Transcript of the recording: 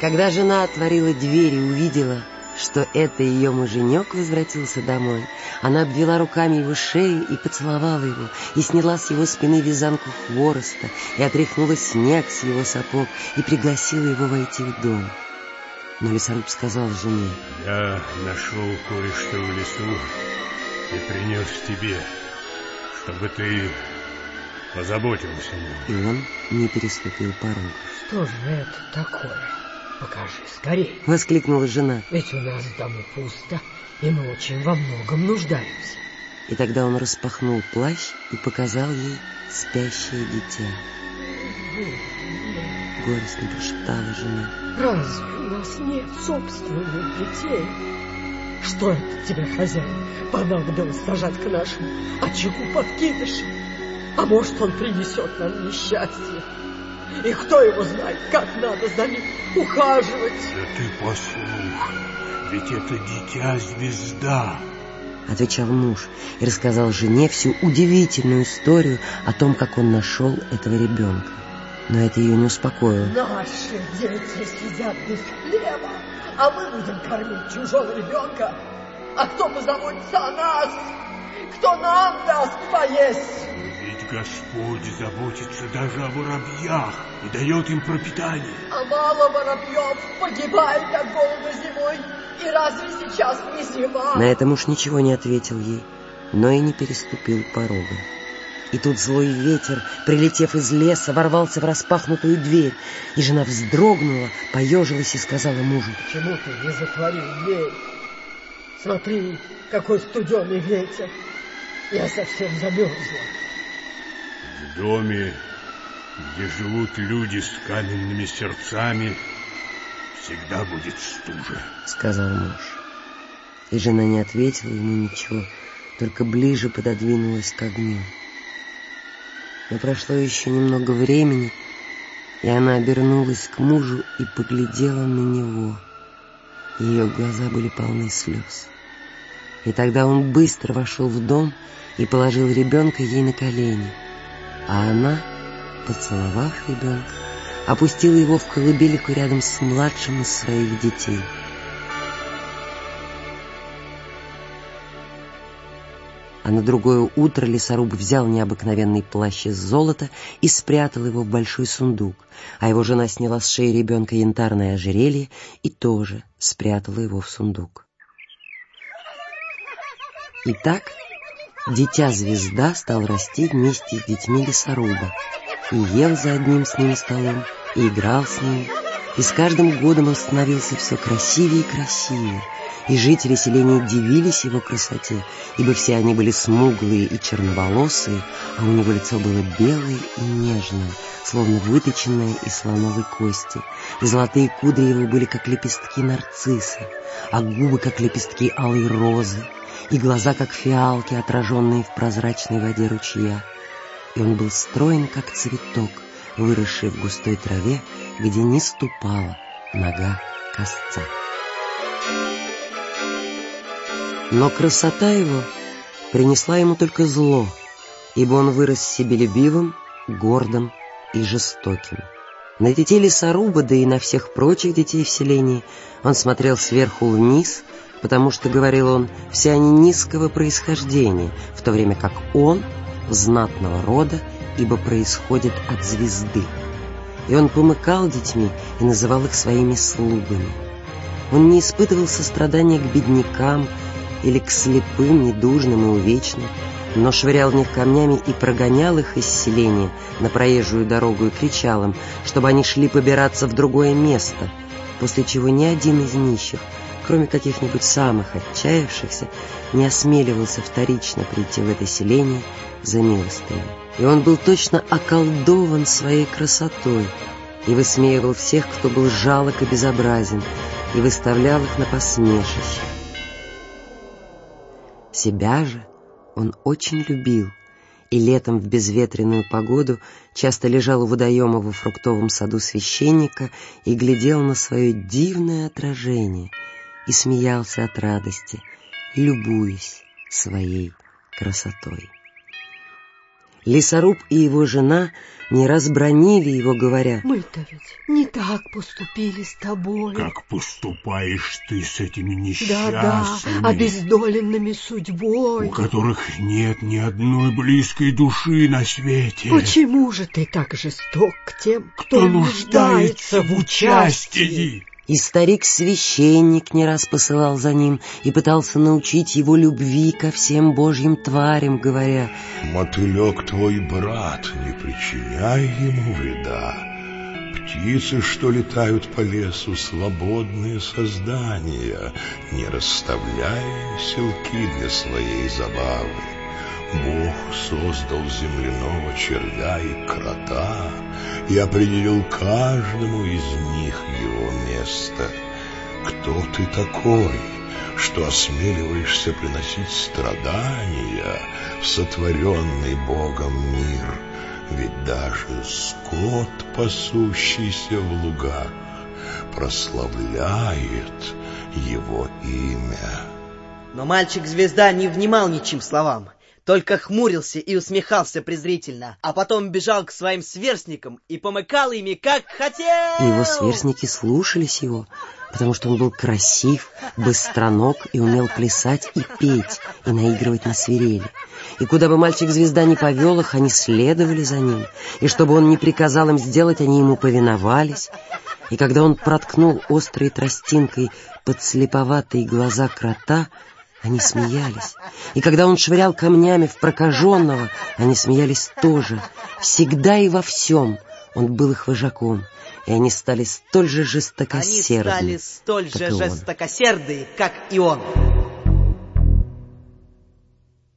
Когда жена отворила дверь и увидела, что это ее муженек возвратился домой, она обвела руками его шею и поцеловала его, и сняла с его спины вязанку хвороста, и отряхнула снег с его сапог, и пригласила его войти в дом. Но лесоруб сказал жене, «Я нашел кое-что в лесу и принес тебе, чтобы ты позаботился о нем». И он не переступил порог. «Что же это такое?» Покажи скорее. Воскликнула жена. Ведь у нас в дому пусто, и мы очень во многом нуждаемся. И тогда он распахнул плащ и показал ей спящее дитя. Горестно прошептала жена. Разве у нас нет собственных детей? Что это тебе, хозяин, понадобилось сажать к нашему очагу подкидыши? А может, он принесет нам несчастье? И кто его знает, как надо за ним ухаживать? Да ты послушай, ведь это дитя-звезда. Отвечал муж и рассказал жене всю удивительную историю о том, как он нашел этого ребенка. Но это ее не успокоило. Наши дети сидят без хлеба, а мы будем кормить чужого ребенка. А кто позаботится о нас? Кто нам даст поесть? Господь заботится даже о воробьях и дает им пропитание. А мало воробьев погибает от голода зимой. И разве сейчас не зима? На это муж ничего не ответил ей, но и не переступил порога. И тут злой ветер, прилетев из леса, ворвался в распахнутую дверь, и жена вздрогнула, поежилась и сказала мужу. Почему ты не затворил дверь? Смотри, какой студеный ветер. Я совсем замерзла. В доме, где живут люди с каменными сердцами, всегда будет стужа, — сказал муж. И жена не ответила ему ничего, только ближе пододвинулась к огню. Но прошло еще немного времени, и она обернулась к мужу и поглядела на него. Ее глаза были полны слез. И тогда он быстро вошел в дом и положил ребенка ей на колени — а она, поцеловав ребенка, опустила его в колыбельку рядом с младшим из своих детей. А на другое утро лесоруб взял необыкновенный плащ из золота и спрятал его в большой сундук, а его жена сняла с шеи ребенка янтарное ожерелье и тоже спрятала его в сундук. Итак, Дитя-звезда стал расти вместе с детьми лесоруба, и ел за одним с ними столом, и играл с ними, и с каждым годом он становился все красивее и красивее, и жители селения дивились его красоте, ибо все они были смуглые и черноволосые, а у него лицо было белое и нежное, словно выточенное из слоновой кости, и золотые кудри его были, как лепестки нарцисса, а губы, как лепестки алой розы, и глаза, как фиалки, отраженные в прозрачной воде ручья. И он был строен, как цветок, выросший в густой траве, где не ступала нога косца. Но красота его принесла ему только зло, ибо он вырос себелюбивым, гордым и жестоким. На детей лесоруба, да и на всех прочих детей в селении он смотрел сверху вниз — потому что, говорил он, все они низкого происхождения, в то время как он знатного рода, ибо происходит от звезды. И он помыкал детьми и называл их своими слугами. Он не испытывал сострадания к беднякам или к слепым, недужным и увечным, но швырял в них камнями и прогонял их из селения на проезжую дорогу и кричал им, чтобы они шли побираться в другое место, после чего ни один из нищих кроме каких-нибудь самых отчаявшихся, не осмеливался вторично прийти в это селение за милостыней. И он был точно околдован своей красотой и высмеивал всех, кто был жалок и безобразен, и выставлял их на посмешище. Себя же он очень любил, и летом в безветренную погоду часто лежал у водоема во фруктовом саду священника и глядел на свое дивное отражение — и смеялся от радости, любуясь своей красотой. Лесоруб и его жена не раз бронили его, говоря, «Мы-то ведь не так поступили с тобой». Как поступаешь ты с этими Да-да, несчастными, обездоленными судьбой. у которых нет ни одной близкой души на свете? Почему же ты так жесток к тем, кто, Кто нуждается в участии? И старик-священник не раз посылал за ним и пытался научить его любви ко всем божьим тварям, говоря, Мотылек твой брат, не причиняй ему вреда. Птицы, что летают по лесу, свободные создания, не расставляя селки для своей забавы. Бог создал земляного червя и крота и определил каждому из них его место. Кто ты такой, что осмеливаешься приносить страдания в сотворенный Богом мир? Ведь даже скот, пасущийся в лугах, прославляет его имя. Но мальчик-звезда не внимал ничьим словам, только хмурился и усмехался презрительно, а потом бежал к своим сверстникам и помыкал ими, как хотел. и его сверстники слушались его, потому что он был красив, быстроног и умел плясать и петь, и наигрывать на свирели. И куда бы мальчик-звезда не повел их, они следовали за ним, и чтобы он не приказал им сделать, они ему повиновались. И когда он проткнул острой тростинкой подслеповатые глаза крота, они смеялись. И когда он швырял камнями в прокаженного, они смеялись тоже. Всегда и во всем он был их вожаком, и они стали столь же Они жестокосердны. стали столь же жестокосердые, как и он.